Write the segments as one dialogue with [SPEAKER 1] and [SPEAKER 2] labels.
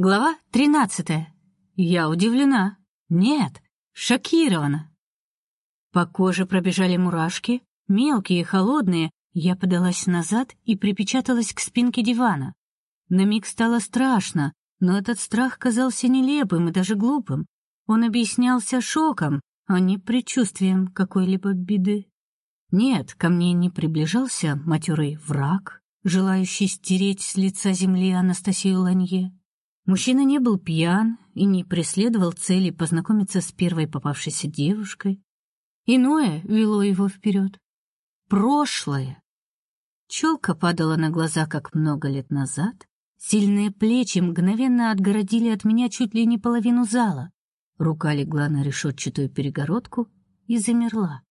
[SPEAKER 1] Глава тринадцатая. Я удивлена. Нет, шокирована. По коже пробежали мурашки, мелкие и холодные. Я подалась назад и припечаталась к спинке дивана. На миг стало страшно, но этот страх казался нелепым и даже глупым. Он объяснялся шоком, а не предчувствием какой-либо беды. Нет, ко мне не приближался матерый враг, желающий стереть с лица земли Анастасию Ланье. Мужчина не был пьян и не преследовал цели познакомиться с первой попавшейся девушкой. Иное вело его вперед. Прошлое. Челка падала на глаза, как много лет назад. Сильные плечи мгновенно отгородили от меня чуть ли не половину зала. Рука легла на решетчатую перегородку и замерла.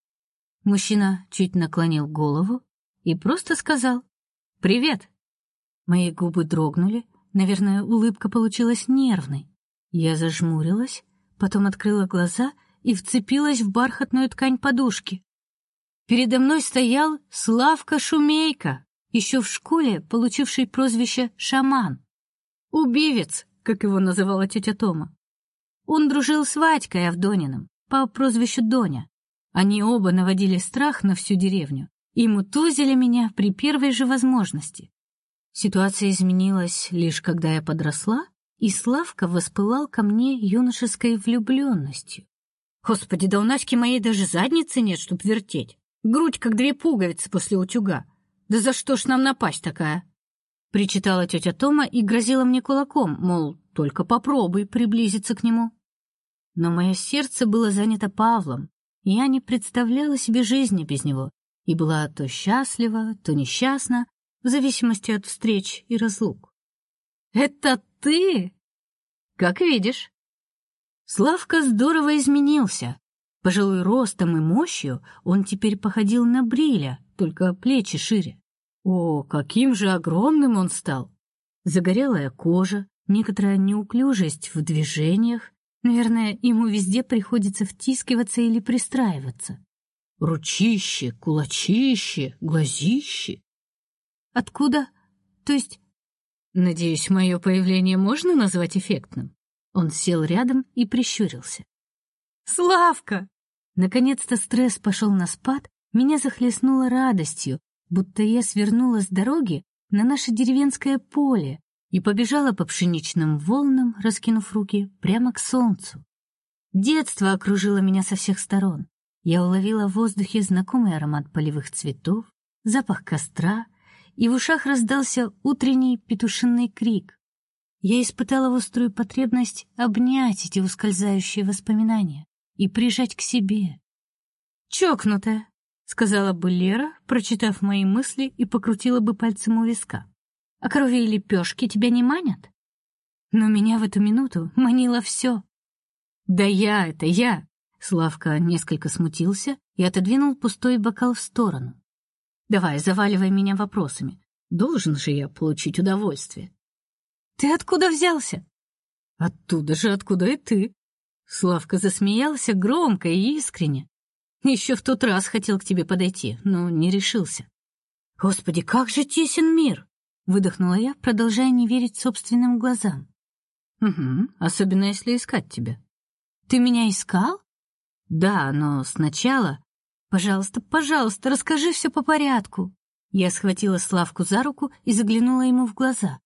[SPEAKER 1] Мужчина чуть наклонил голову и просто сказал «Привет». Мои губы дрогнули, Наверное, улыбка получилась нервной. Я зажмурилась, потом открыла глаза и вцепилась в бархатную ткань подушки. Передо мной стоял Славка Шумейка, еще в школе получивший прозвище шаман. Убивец, как его называла тетя Тома. Он дружил с Вадькой Авдониным по прозвищу Доня. Они оба наводили страх на всю деревню и мутузили меня при первой же возможности. Ситуация изменилась лишь когда я подросла, и Славка воспылал ко мне юношеской влюбленностью. Господи, да у Наськи моей даже задницы нет, чтоб вертеть. Грудь как две пуговицы после утюга. Да за что ж нам напасть такая? Причитала тетя Тома и грозила мне кулаком, мол, только попробуй приблизиться к нему. Но мое сердце было занято Павлом, и я не представляла себе жизни без него, и была то счастлива, то несчастна, в зависимости от встреч и разлук. Это ты? Как видишь. Славка здорово изменился. Пожалуй, ростом и мощью он теперь походил на Бриля, только плечи шире. О, каким же огромным он стал! Загорелая кожа, некоторая неуклюжесть в движениях. Наверное, ему везде приходится втискиваться или пристраиваться. Ручище, кулачище, глазище. Откуда? То есть, надеюсь, мое появление можно назвать эффектным. Он сел рядом и прищурился. Славка! Наконец-то стресс пошел на спад, меня захлестнуло радостью, будто я свернула с дороги на наше деревенское поле и побежала по пшеничным волнам, раскинув руки прямо к солнцу. Детство окружило меня со всех сторон. Я уловила в воздухе знакомый аромат полевых цветов, запах костра, и в ушах раздался утренний петушиный крик. Я испытала острую потребность обнять эти ускользающие воспоминания и прижать к себе. «Чокнутая», — сказала бы Лера, прочитав мои мысли и покрутила бы пальцем у виска. «А коровьи лепешки тебя не манят?» Но меня в эту минуту манило все. «Да я это, я!» Славка несколько смутился и отодвинул пустой бокал в сторону. Давай, заваливай меня вопросами. Должен же я получить удовольствие. Ты откуда взялся? Оттуда же, откуда и ты. Славка засмеялся громко и искренне. Еще в тот раз хотел к тебе подойти, но не решился. Господи, как же тесен мир, выдохнула я, продолжая не верить собственным глазам. Угу, особенно если искать тебя. Ты меня искал? Да, но сначала Пожалуйста, пожалуйста, расскажи все по порядку. Я схватила Славку за руку и заглянула ему в глаза.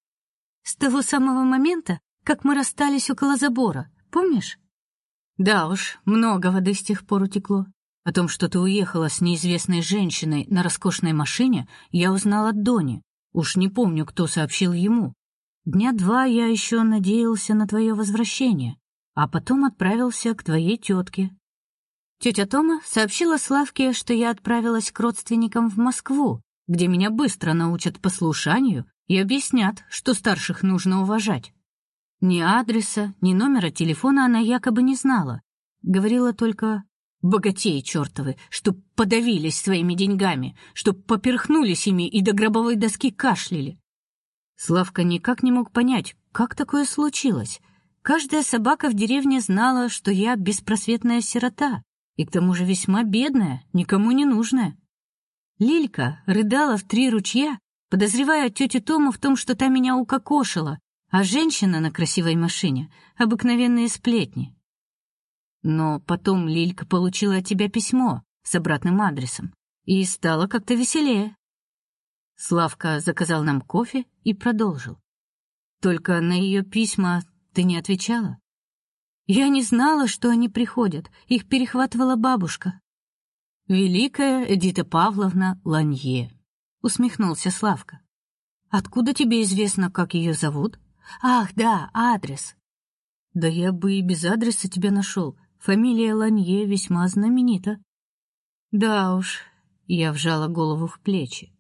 [SPEAKER 1] С того самого момента, как мы расстались около забора, помнишь? Да уж, много воды с тех пор утекло. О том, что ты уехала с неизвестной женщиной на роскошной машине, я узнал от Дони. Уж не помню, кто сообщил ему. Дня два я еще надеялся на твое возвращение, а потом отправился к твоей тетке, Тетя Тома сообщила Славке, что я отправилась к родственникам в Москву, где меня быстро научат послушанию и объяснят, что старших нужно уважать. Ни адреса, ни номера телефона она якобы не знала. Говорила только богатеи чертовы, чтоб подавились своими деньгами, чтоб поперхнулись ими и до гробовой доски кашляли. Славка никак не мог понять, как такое случилось. Каждая собака в деревне знала, что я беспросветная сирота, и к тому же весьма бедная, никому не нужная. Лилька рыдала в три ручья, подозревая тетю Тому в том, что та меня укокошила, а женщина на красивой машине — обыкновенные сплетни. Но потом Лилька получила от тебя письмо с обратным адресом и стало как-то веселее. Славка заказал нам кофе и продолжил. Только на ее письма ты не отвечала. Я не знала, что они приходят. Их перехватывала бабушка. Великая Эдита Павловна Ланье, усмехнулся Славка. Откуда тебе известно, как ее зовут? Ах, да, адрес. Да я бы и без адреса тебя нашел. Фамилия Ланье весьма знаменита. Да уж, я вжала голову в плечи.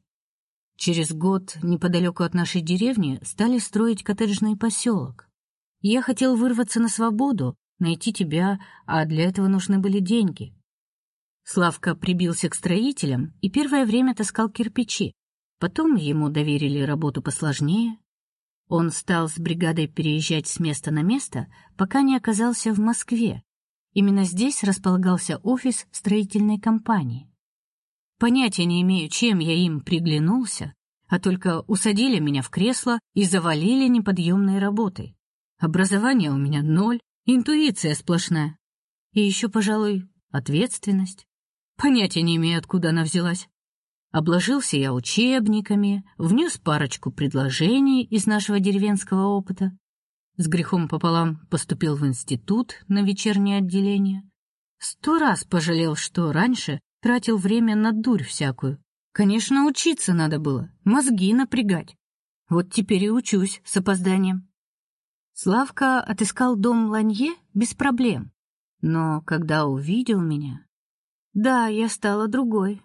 [SPEAKER 1] Через год неподалеку от нашей деревни стали строить коттеджный поселок. Я хотел вырваться на свободу, найти тебя, а для этого нужны были деньги. Славка прибился к строителям и первое время таскал кирпичи. Потом ему доверили работу посложнее. Он стал с бригадой переезжать с места на место, пока не оказался в Москве. Именно здесь располагался офис строительной компании. Понятия не имею, чем я им приглянулся, а только усадили меня в кресло и завалили неподъемной работой. Образование у меня ноль, интуиция сплошная. И еще, пожалуй, ответственность. Понятия не имею, откуда она взялась. Обложился я учебниками, внес парочку предложений из нашего деревенского опыта. С грехом пополам поступил в институт на вечернее отделение. Сто раз пожалел, что раньше тратил время на дурь всякую. Конечно, учиться надо было, мозги напрягать. Вот теперь и учусь с опозданием. Славка отыскал дом Ланье без проблем. Но когда увидел меня, да, я стала другой.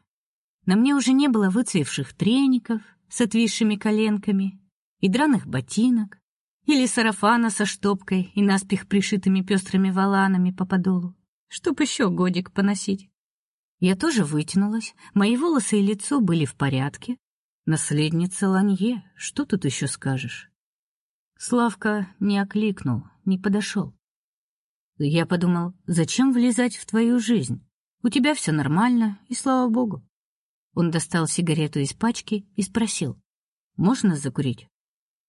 [SPEAKER 1] На мне уже не было выцвевших треников с отвисшими коленками и драных ботинок, или сарафана со штопкой и наспех пришитыми пестрыми воланами по подолу, чтоб еще годик поносить. Я тоже вытянулась, мои волосы и лицо были в порядке. Наследница Ланье, что тут еще скажешь? Славка не окликнул, не подошел. Я подумал, зачем влезать в твою жизнь? У тебя все нормально, и слава богу. Он достал сигарету из пачки и спросил: "Можно закурить?"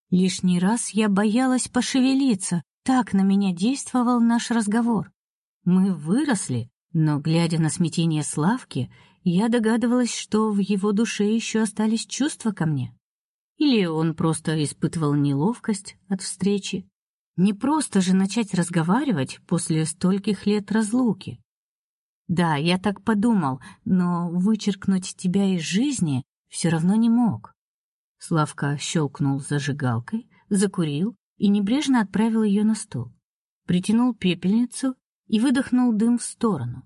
[SPEAKER 1] Лишний раз я боялась пошевелиться, так на меня действовал наш разговор. Мы выросли, но, глядя на смятение Славки, я догадывалась, что в его душе еще остались чувства ко мне. Или он просто испытывал неловкость от встречи. Не просто же начать разговаривать после стольких лет разлуки. Да, я так подумал, но вычеркнуть тебя из жизни все равно не мог. Славка щелкнул зажигалкой, закурил и небрежно отправил ее на стол. Притянул пепельницу и выдохнул дым в сторону.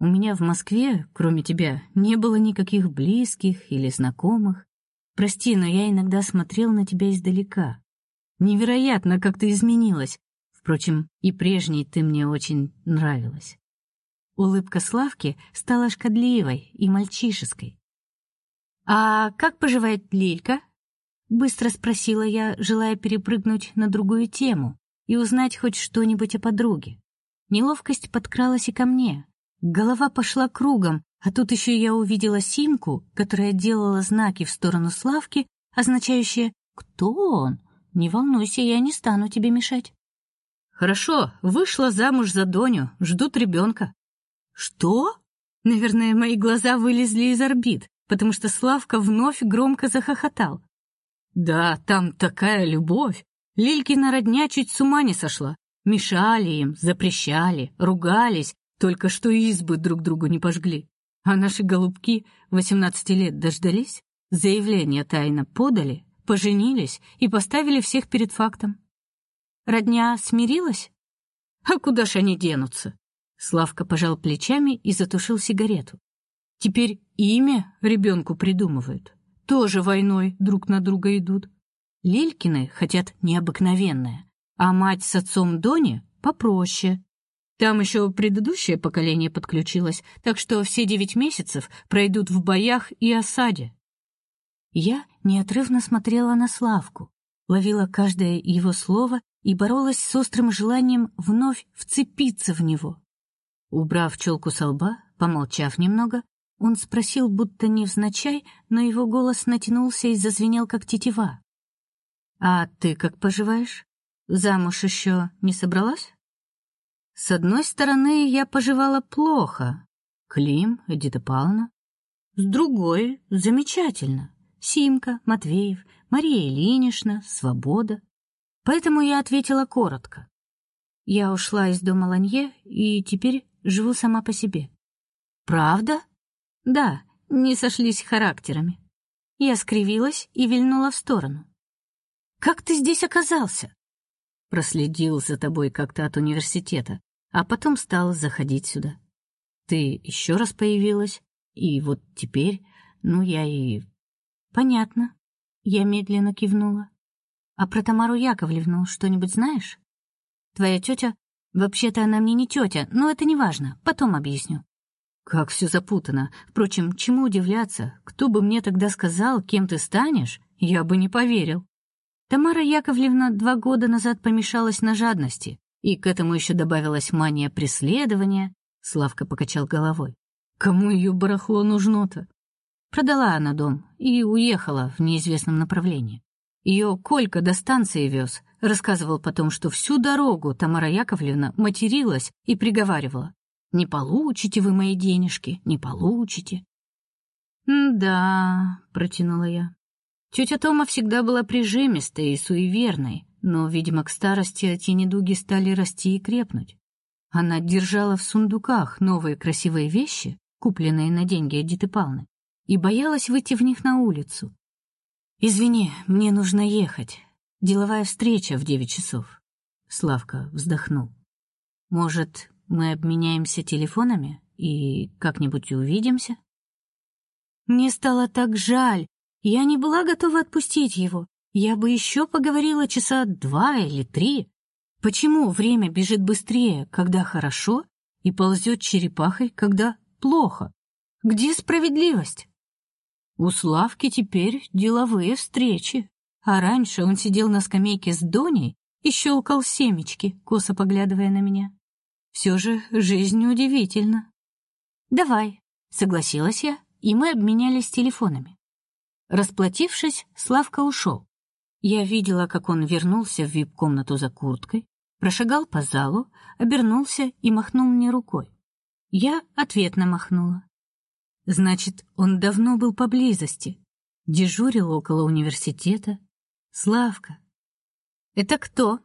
[SPEAKER 1] У меня в Москве, кроме тебя, не было никаких близких или знакомых. Прости, но я иногда смотрел на тебя издалека. Невероятно, как ты изменилась. Впрочем, и прежней ты мне очень нравилась. Улыбка Славки стала шкодливой и мальчишеской. А как поживает Лилька? быстро спросила я, желая перепрыгнуть на другую тему и узнать хоть что-нибудь о подруге. Неловкость подкралась и ко мне. Голова пошла кругом, а тут еще я увидела Симку, которая делала знаки в сторону Славки, означающие «Кто он? Не волнуйся, я не стану тебе мешать». «Хорошо, вышла замуж за Доню, ждут ребенка». «Что?» Наверное, мои глаза вылезли из орбит, потому что Славка вновь громко захохотал. «Да, там такая любовь! Лилькина родня чуть с ума не сошла. Мешали им, запрещали, ругались, только что избы друг другу не пожгли. А наши голубки восемнадцати лет дождались, заявление тайно подали, поженились и поставили всех перед фактом. Родня смирилась? А куда ж они денутся? Славка пожал плечами и затушил сигарету. Теперь имя ребенку придумывают. Тоже войной друг на друга идут. Лилькины хотят необыкновенное, а мать с отцом Дони попроще. Там еще предыдущее поколение подключилось, так что все девять месяцев пройдут в боях и осаде. Я неотрывно смотрела на Славку, ловила каждое его слово и боролась с острым желанием вновь вцепиться в него. Убрав челку со лба, помолчав немного, он спросил, будто невзначай, но его голос натянулся и зазвенел как тетива. А ты как поживаешь? Замуж еще не собралась? С одной стороны, я поживала плохо. Клим, Эдита Павловна. С другой замечательно. Симка, Матвеев, Мария Ильинична, свобода. Поэтому я ответила коротко. Я ушла из дома Ланье и теперь живу сама по себе. Правда? Да, не сошлись характерами. Я скривилась и вильнула в сторону. Как ты здесь оказался? Проследил за тобой как-то от университета, а потом стал заходить сюда. Ты еще раз появилась, и вот теперь, ну я и Понятно. Я медленно кивнула. А про Тамару Яковлевну что-нибудь знаешь? Твоя тетя... Вообще-то она мне не тетя, но это не важно, потом объясню. Как все запутано. Впрочем, чему удивляться? Кто бы мне тогда сказал, кем ты станешь, я бы не поверил. Тамара Яковлевна два года назад помешалась на жадности, и к этому еще добавилась мания преследования. Славка покачал головой. Кому ее барахло нужно-то? Продала она дом и уехала в неизвестном направлении. Ее Колька до станции вез, рассказывал потом, что всю дорогу Тамара Яковлевна материлась и приговаривала: "Не получите вы мои денежки, не получите". "Да", протянула я. Тетя Тома всегда была прижимистой и суеверной, но, видимо, к старости эти недуги стали расти и крепнуть. Она держала в сундуках новые красивые вещи, купленные на деньги Эдиты Павловны, и боялась выйти в них на улицу. Извини, мне нужно ехать. Деловая встреча в девять часов. Славка вздохнул. Может, мы обменяемся телефонами и как-нибудь увидимся? Мне стало так жаль. Я не была готова отпустить его. Я бы еще поговорила часа два или три. Почему время бежит быстрее, когда хорошо, и ползет черепахой, когда плохо? Где справедливость? У Славки теперь деловые встречи, а раньше он сидел на скамейке с Доней и щелкал семечки, косо поглядывая на меня. Все же жизнь удивительна. Давай, согласилась я, и мы обменялись телефонами. Расплатившись, Славка ушел. Я видела, как он вернулся в вип-комнату за курткой, прошагал по залу, обернулся и махнул мне рукой. Я ответно махнула. Значит, он давно был поблизости, дежурил около университета. Славка. Это кто?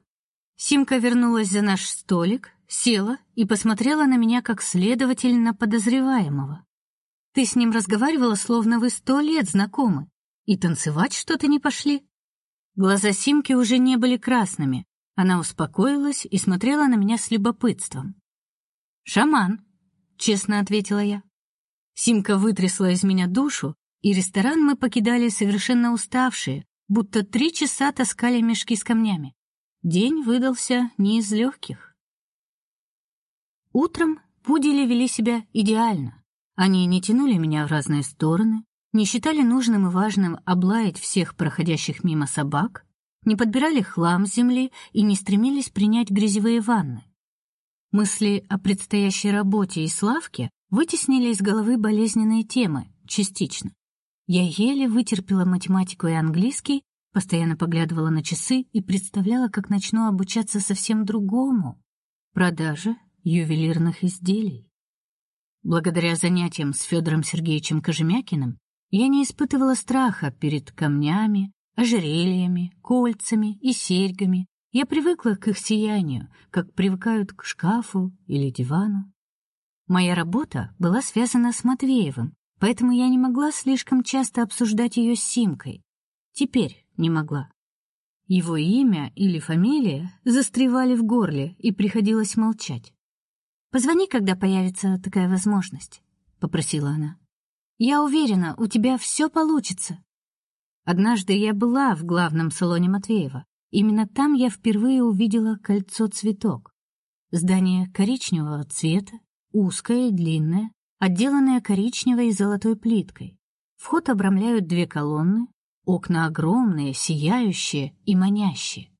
[SPEAKER 1] Симка вернулась за наш столик, села и посмотрела на меня как следователь на подозреваемого. Ты с ним разговаривала, словно вы сто лет знакомы, и танцевать что-то не пошли. Глаза Симки уже не были красными. Она успокоилась и смотрела на меня с любопытством. Шаман, честно ответила я. Симка вытрясла из меня душу, и ресторан мы покидали совершенно уставшие, будто три часа таскали мешки с камнями. День выдался не из легких. Утром пудели вели себя идеально. Они не тянули меня в разные стороны, не считали нужным и важным облаять всех проходящих мимо собак, не подбирали хлам с земли и не стремились принять грязевые ванны. Мысли о предстоящей работе и славке вытеснили из головы болезненные темы, частично. Я еле вытерпела математику и английский, постоянно поглядывала на часы и представляла, как начну обучаться совсем другому продаже ювелирных изделий. Благодаря занятиям с Федором Сергеевичем Кожемякиным я не испытывала страха перед камнями, ожерельями, кольцами и серьгами. Я привыкла к их сиянию, как привыкают к шкафу или дивану. Моя работа была связана с Матвеевым, поэтому я не могла слишком часто обсуждать ее с Симкой. Теперь не могла. Его имя или фамилия застревали в горле, и приходилось молчать. Позвони, когда появится такая возможность, попросила она. Я уверена, у тебя все получится. Однажды я была в главном салоне Матвеева. Именно там я впервые увидела кольцо-цветок. Здание коричневого цвета, узкое длинное, отделанное коричневой и золотой плиткой. Вход обрамляют две колонны, окна огромные, сияющие и манящие.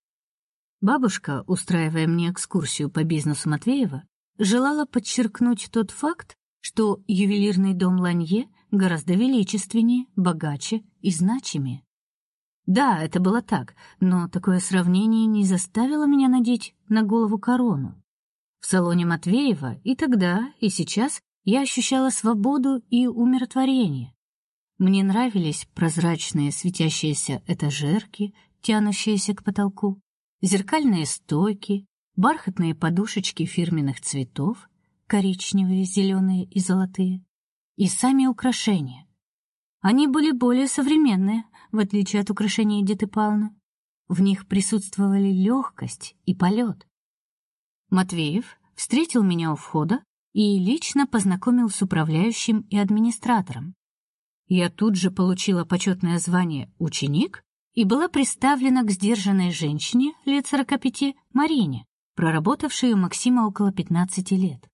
[SPEAKER 1] Бабушка, устраивая мне экскурсию по бизнесу Матвеева, желала подчеркнуть тот факт, что ювелирный дом Ланье гораздо величественнее, богаче и значимее. Да, это было так, но такое сравнение не заставило меня надеть на голову корону. В салоне Матвеева и тогда, и сейчас я ощущала свободу и умиротворение. Мне нравились прозрачные светящиеся этажерки, тянущиеся к потолку, зеркальные стойки, бархатные подушечки фирменных цветов, коричневые, зеленые и золотые, и сами украшения. Они были более современные, в отличие от украшений Эдиты Павловны. В них присутствовали легкость и полет. Матвеев встретил меня у входа и лично познакомил с управляющим и администратором. Я тут же получила почетное звание ученик и была представлена к сдержанной женщине лет сорока пяти Марине, проработавшей у Максима около пятнадцати лет.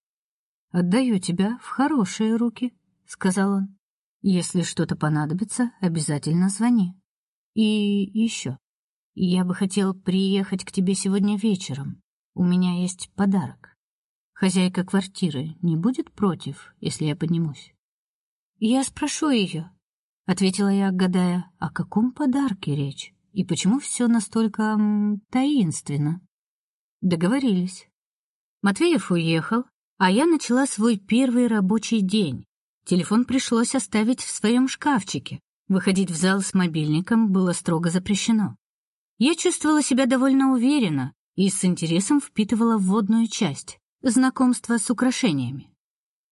[SPEAKER 1] Отдаю тебя в хорошие руки, сказал он. Если что-то понадобится, обязательно звони. И еще. Я бы хотел приехать к тебе сегодня вечером. У меня есть подарок. Хозяйка квартиры не будет против, если я поднимусь. Я спрошу ее, ответила я, гадая, о каком подарке речь и почему все настолько таинственно. Договорились. Матвеев уехал, а я начала свой первый рабочий день. Телефон пришлось оставить в своем шкафчике. Выходить в зал с мобильником было строго запрещено. Я чувствовала себя довольно уверенно и с интересом впитывала вводную часть знакомство с украшениями.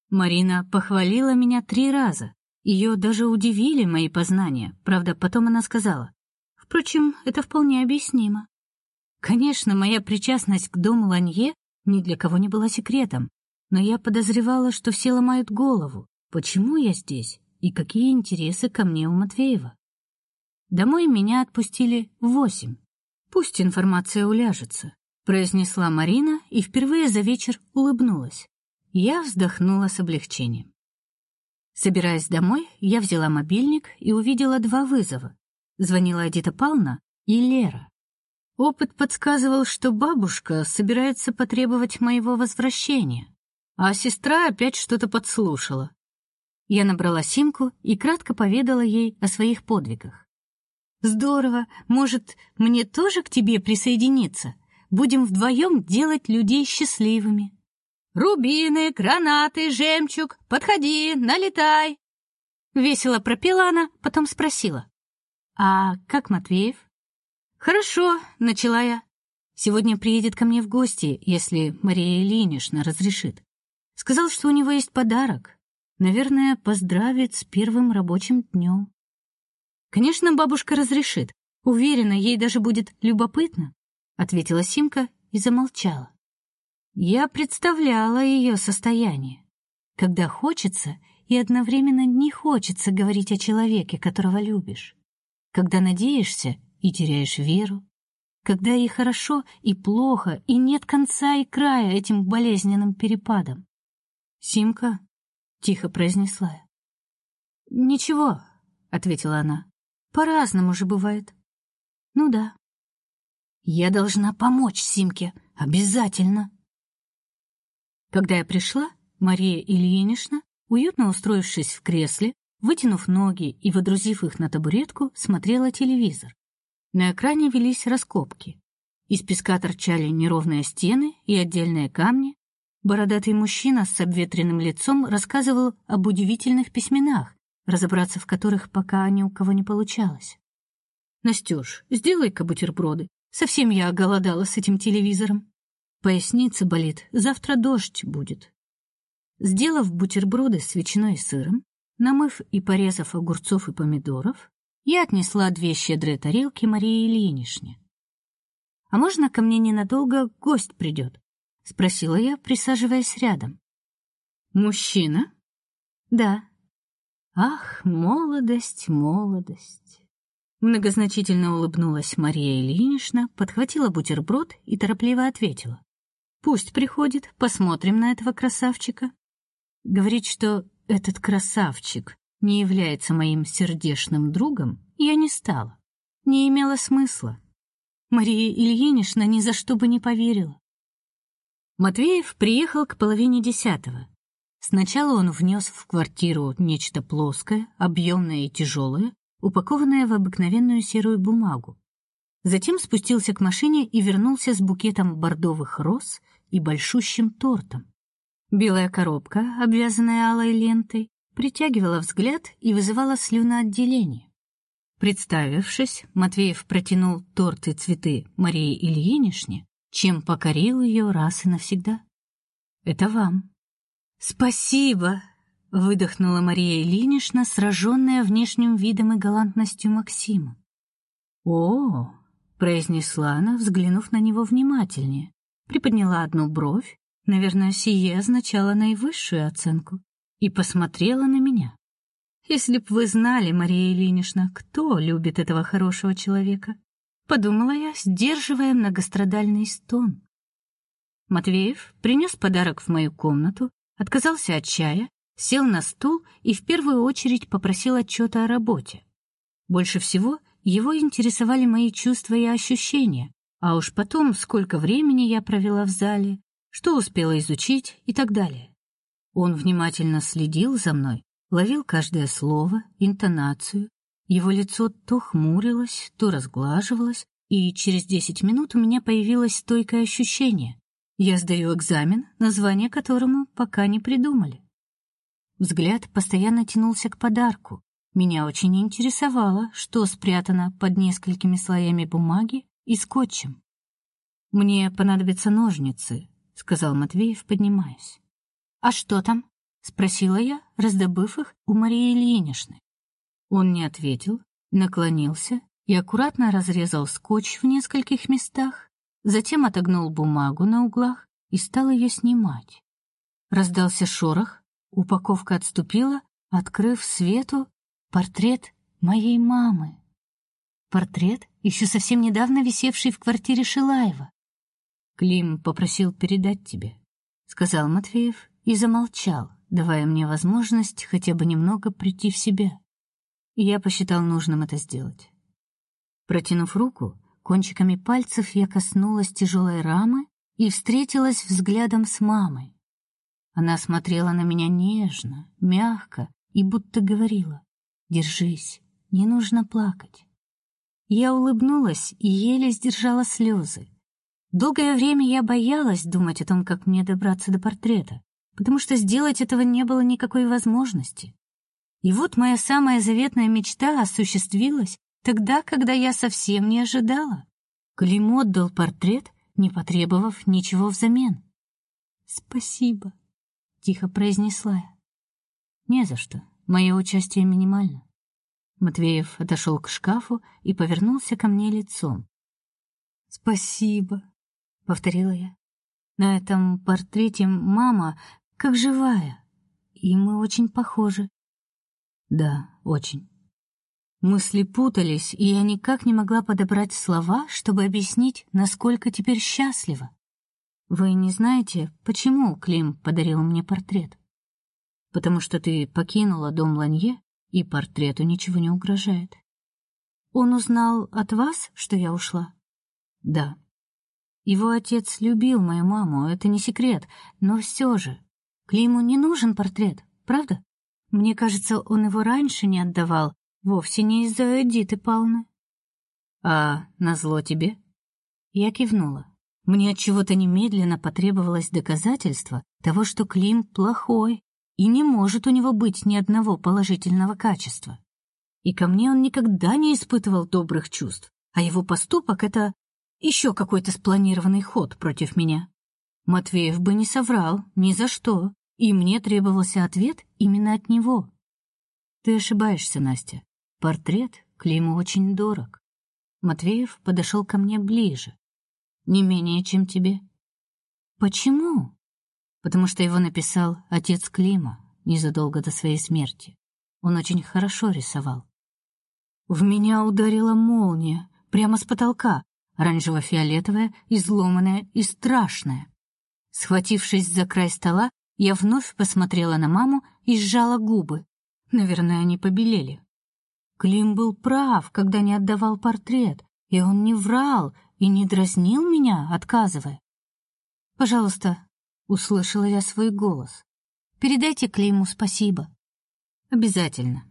[SPEAKER 1] Марина похвалила меня три раза. Ее даже удивили мои познания. Правда, потом она сказала: "Впрочем, это вполне объяснимо. Конечно, моя причастность к дому Ланье ни для кого не была секретом, но я подозревала, что все ломают голову, почему я здесь и какие интересы ко мне у Матвеева. Домой меня отпустили в восемь. Пусть информация уляжется, произнесла Марина и впервые за вечер улыбнулась. Я вздохнула с облегчением. Собираясь домой, я взяла мобильник и увидела два вызова. Звонила Эдита Павловна и Лера. Опыт подсказывал, что бабушка собирается потребовать моего возвращения, а сестра опять что-то подслушала. Я набрала симку и кратко поведала ей о своих подвигах. Здорово, может, мне тоже к тебе присоединиться? Будем вдвоем делать людей счастливыми. Рубины, гранаты, жемчуг, подходи, налетай. Весело пропела она, потом спросила: "А как Матвеев?" Хорошо, начала я. Сегодня приедет ко мне в гости, если Мария Ильинична разрешит. Сказал, что у него есть подарок. Наверное, поздравит с первым рабочим днем. Конечно, бабушка разрешит. Уверена, ей даже будет любопытно, ответила Симка и замолчала. Я представляла ее состояние, когда хочется и одновременно не хочется говорить о человеке, которого любишь, когда надеешься и теряешь веру, когда и хорошо, и плохо, и нет конца и края этим болезненным перепадам. Симка тихо произнесла я. Ничего, ответила она. По-разному же бывает. Ну да. Я должна помочь Симке, обязательно. Когда я пришла, Мария Ильинична, уютно устроившись в кресле, вытянув ноги и водрузив их на табуретку, смотрела телевизор. На экране велись раскопки. Из песка торчали неровные стены и отдельные камни. Бородатый мужчина с обветренным лицом рассказывал об удивительных письменах, разобраться в которых пока ни у кого не получалось. Настюш, сделай-ка бутерброды. Совсем я оголодала с этим телевизором. Поясница болит, завтра дождь будет. Сделав бутерброды с ветчиной и сыром, намыв и порезав огурцов и помидоров, я отнесла две щедрые тарелки Марии Ильиничне. А можно ко мне ненадолго гость придет? Спросила я, присаживаясь рядом. Мужчина? Да. Ах, молодость, молодость. Многозначительно улыбнулась Мария Ильинична, подхватила бутерброд и торопливо ответила: Пусть приходит, посмотрим на этого красавчика. Говорит, что этот красавчик не является моим сердечным другом, я не стала. Не имело смысла. Мария Ильинична ни за что бы не поверила. Матвеев приехал к половине десятого. Сначала он внес в квартиру нечто плоское, объемное и тяжелое, упакованное в обыкновенную серую бумагу. Затем спустился к машине и вернулся с букетом бордовых роз и большущим тортом. Белая коробка, обвязанная алой лентой, притягивала взгляд и вызывала слюноотделение. Представившись, Матвеев протянул торт и цветы Марии Ильиничне, чем покорил ее раз и навсегда. Это вам. Спасибо, выдохнула Мария Ильинична, сраженная внешним видом и галантностью Максима. О, произнесла она, взглянув на него внимательнее, приподняла одну бровь, наверное, сие означало наивысшую оценку, и посмотрела на меня. Если б вы знали, Мария Ильинична, кто любит этого хорошего человека, подумала я, сдерживая многострадальный стон. Матвеев принес подарок в мою комнату, отказался от чая, сел на стул и в первую очередь попросил отчета о работе. Больше всего его интересовали мои чувства и ощущения, а уж потом, сколько времени я провела в зале, что успела изучить и так далее. Он внимательно следил за мной, ловил каждое слово, интонацию. Его лицо то хмурилось, то разглаживалось, и через десять минут у меня появилось стойкое ощущение. Я сдаю экзамен, название которому пока не придумали. Взгляд постоянно тянулся к подарку. Меня очень интересовало, что спрятано под несколькими слоями бумаги и скотчем. Мне понадобятся ножницы, сказал Матвеев, поднимаясь. А что там? спросила я, раздобыв их у Марии Ильиничны. Он не ответил, наклонился и аккуратно разрезал скотч в нескольких местах, затем отогнул бумагу на углах и стал ее снимать. Раздался шорох, упаковка отступила, открыв свету портрет моей мамы. Портрет, еще совсем недавно висевший в квартире Шилаева. Клим попросил передать тебе, сказал Матвеев и замолчал, давая мне возможность хотя бы немного прийти в себя. Я посчитал нужным это сделать. Протянув руку, кончиками пальцев я коснулась тяжелой рамы и встретилась взглядом с мамой. Она смотрела на меня нежно, мягко и будто говорила: "Держись, не нужно плакать". Я улыбнулась и еле сдержала слезы. Долгое время я боялась думать о том, как мне добраться до портрета потому что сделать этого не было никакой возможности. И вот моя самая заветная мечта осуществилась тогда, когда я совсем не ожидала. Клим отдал портрет, не потребовав ничего взамен. «Спасибо», — тихо произнесла я. «Не за что. Мое участие минимально». Матвеев отошел к шкафу и повернулся ко мне лицом. «Спасибо», — повторила я. На этом портрете мама как живая. И мы очень похожи. Да, очень. Мысли путались, и я никак не могла подобрать слова, чтобы объяснить, насколько теперь счастлива. Вы не знаете, почему Клим подарил мне портрет? Потому что ты покинула дом Ланье, и портрету ничего не угрожает. Он узнал от вас, что я ушла? Да. Его отец любил мою маму, это не секрет, но все же Климу не нужен портрет, правда? Мне кажется, он его раньше не отдавал, вовсе не из-за Эдиты Павловны. А назло тебе? Я кивнула. Мне от чего-то немедленно потребовалось доказательство того, что Клим плохой, и не может у него быть ни одного положительного качества. И ко мне он никогда не испытывал добрых чувств, а его поступок это еще какой-то спланированный ход против меня. Матвеев бы не соврал ни за что, и мне требовался ответ именно от него. Ты ошибаешься, Настя. Портрет Климу очень дорог. Матвеев подошел ко мне ближе. Не менее, чем тебе. Почему? Потому что его написал отец Клима незадолго до своей смерти. Он очень хорошо рисовал. В меня ударила молния прямо с потолка, оранжево-фиолетовая, изломанная и страшная. Схватившись за край стола, я вновь посмотрела на маму и сжала губы. Наверное, они побелели. Клим был прав, когда не отдавал портрет, и он не врал и не дразнил меня, отказывая. Пожалуйста, услышала я свой голос. Передайте Климу спасибо. Обязательно.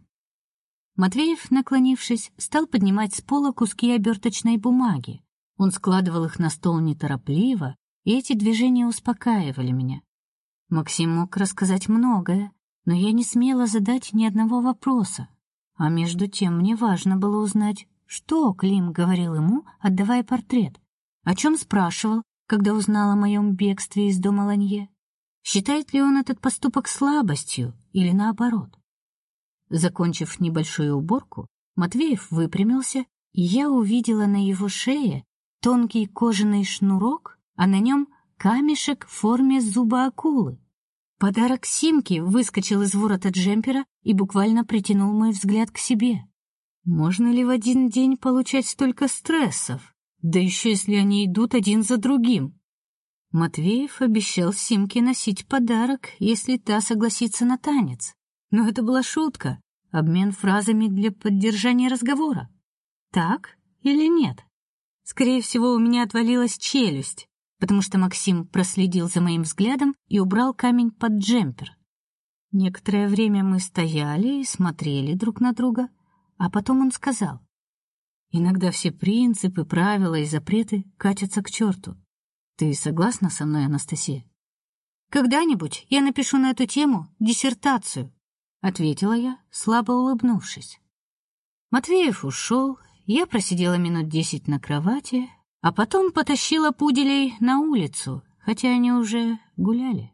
[SPEAKER 1] Матвеев, наклонившись, стал поднимать с пола куски оберточной бумаги. Он складывал их на стол неторопливо, и эти движения успокаивали меня. Максим мог рассказать многое, но я не смела задать ни одного вопроса. А между тем мне важно было узнать, что Клим говорил ему, отдавая портрет, о чем спрашивал, когда узнал о моем бегстве из дома Ланье. Считает ли он этот поступок слабостью или наоборот? Закончив небольшую уборку, Матвеев выпрямился, и я увидела на его шее тонкий кожаный шнурок, а на нем камешек в форме зуба акулы. Подарок Симке выскочил из ворота джемпера и буквально притянул мой взгляд к себе. Можно ли в один день получать столько стрессов? Да еще если они идут один за другим. Матвеев обещал Симке носить подарок, если та согласится на танец. Но это была шутка, обмен фразами для поддержания разговора. Так или нет? Скорее всего, у меня отвалилась челюсть, потому что Максим проследил за моим взглядом и убрал камень под джемпер. Некоторое время мы стояли и смотрели друг на друга, а потом он сказал: "Иногда все принципы, правила и запреты катятся к черту. Ты согласна со мной, Анастасия?" Когда-нибудь я напишу на эту тему диссертацию, ответила я, слабо улыбнувшись. Матвеев ушел, я просидела минут десять на кровати, а потом потащила пуделей на улицу, хотя они уже гуляли.